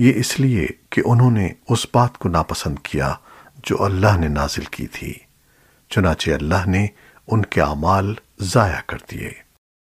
یہ اس لیے کہ انہوں نے اس بات کو ناپسند کیا جو اللہ نے نازل کی تھی، چنانچہ اللہ نے ان کے اعمال ضائع کر دیے۔